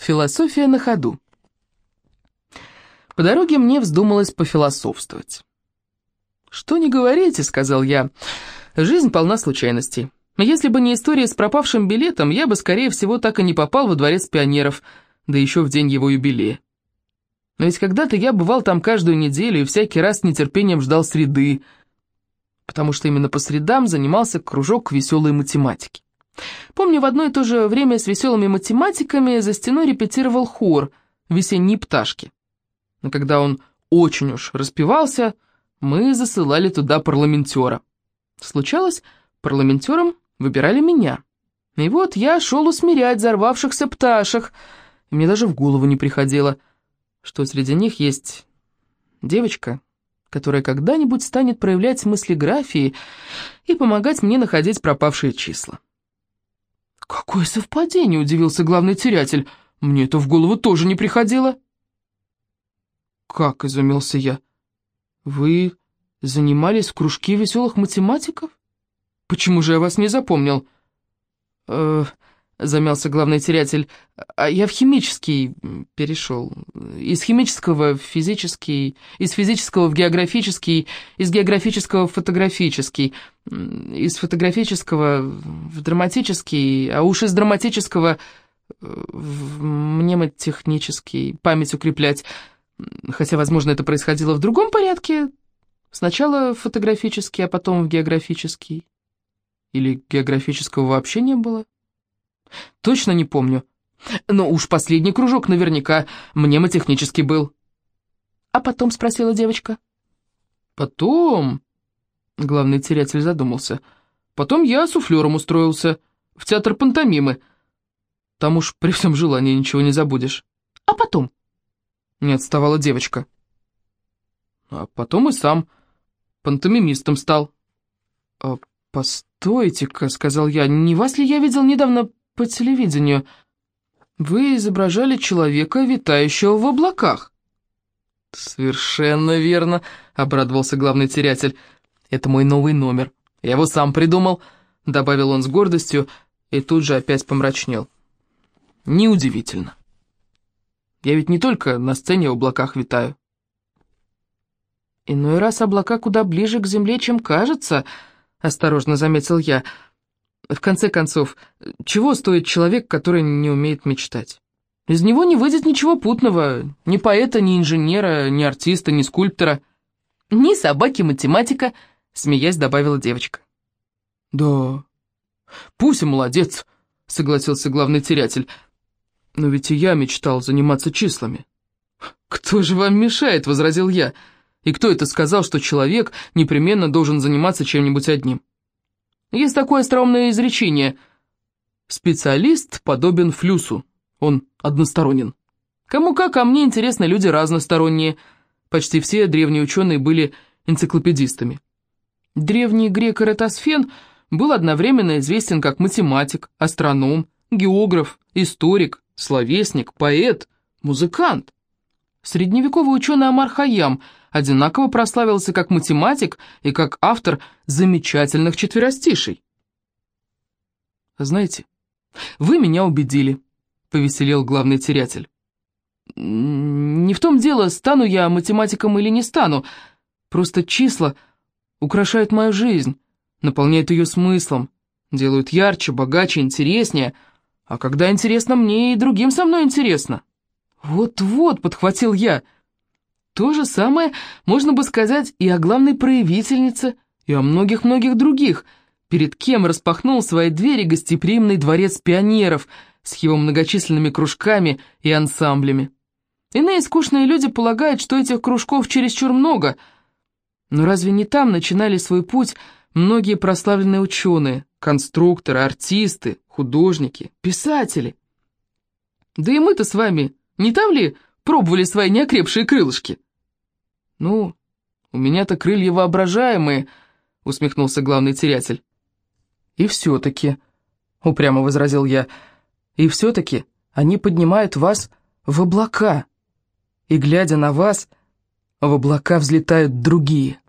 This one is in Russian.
Философия на ходу. По дороге мне вздумалось пофилософствовать. «Что не говорите», — сказал я, — «жизнь полна случайностей. Если бы не история с пропавшим билетом, я бы, скорее всего, так и не попал во дворец пионеров, да еще в день его юбилея. Но ведь когда-то я бывал там каждую неделю и всякий раз с нетерпением ждал среды, потому что именно по средам занимался кружок веселой математики. Помню, в одно и то же время с веселыми математиками за стеной репетировал хор «Весенние пташки». Но когда он очень уж распевался, мы засылали туда парламентера. Случалось, парламентером выбирали меня. И вот я шел усмирять взорвавшихся пташек, и мне даже в голову не приходило, что среди них есть девочка, которая когда-нибудь станет проявлять мысли графии и помогать мне находить пропавшие числа. «Какое совпадение!» — удивился главный терятель. «Мне это в голову тоже не приходило». «Как?» — изумился я. «Вы занимались в кружке веселых математиков? Почему же я вас не запомнил?» «Э, замялся главный терятель. «А я в химический перешел. Из химического в физический, из физического в географический, из географического в фотографический, из фотографического в драматический, а уж из драматического в мнемотехнический, память укреплять. Хотя, возможно, это происходило в другом порядке. Сначала фотографический, а потом в географический. Или географического вообще не было?» Точно не помню. Но уж последний кружок наверняка мнемотехнический был. А потом спросила девочка. Потом... Главный терятель задумался. Потом я суфлером устроился. В театр пантомимы. Там уж при всем желании ничего не забудешь. А потом? Не отставала девочка. А потом и сам пантомимистом стал. «А «Постойте-ка», — сказал я, — «не вас ли я видел недавно по телевидению. Вы изображали человека, витающего в облаках». «Совершенно верно», — обрадовался главный терятель. «Это мой новый номер. Я его сам придумал», — добавил он с гордостью и тут же опять помрачнел. «Неудивительно. Я ведь не только на сцене в облаках витаю». «Иной раз облака куда ближе к земле, чем кажется», — осторожно заметил я, — в конце концов, чего стоит человек, который не умеет мечтать? Из него не выйдет ничего путного, ни поэта, ни инженера, ни артиста, ни скульптора. Ни собаки-математика, смеясь, добавила девочка. Да, Пуся молодец, согласился главный терятель. Но ведь и я мечтал заниматься числами. Кто же вам мешает, возразил я. И кто это сказал, что человек непременно должен заниматься чем-нибудь одним? Есть такое остроумное изречение. Специалист подобен флюсу. Он односторонен. Кому как, а мне интересны люди разносторонние. Почти все древние ученые были энциклопедистами. Древний грек Эратосфен был одновременно известен как математик, астроном, географ, историк, словесник, поэт, музыкант. Средневековый ученый Амар Хайям одинаково прославился как математик и как автор замечательных четверостишей. «Знаете, вы меня убедили», — повеселел главный терятель. «Не в том дело, стану я математиком или не стану. Просто числа украшают мою жизнь, наполняют ее смыслом, делают ярче, богаче, интереснее. А когда интересно мне, и другим со мной интересно». «Вот-вот», — подхватил я, — то же самое можно бы сказать и о главной проявительнице, и о многих-многих других, перед кем распахнул свои двери гостеприимный дворец пионеров с его многочисленными кружками и ансамблями. Иные скучные люди полагают, что этих кружков чересчур много, но разве не там начинали свой путь многие прославленные ученые, конструкторы, артисты, художники, писатели? Да и мы-то с вами, не там ли пробовали свои неокрепшие крылышки?» «Ну, у меня-то крылья воображаемые», — усмехнулся главный терятель. «И все-таки», — упрямо возразил я, — «и все-таки они поднимают вас в облака, и, глядя на вас, в облака взлетают другие».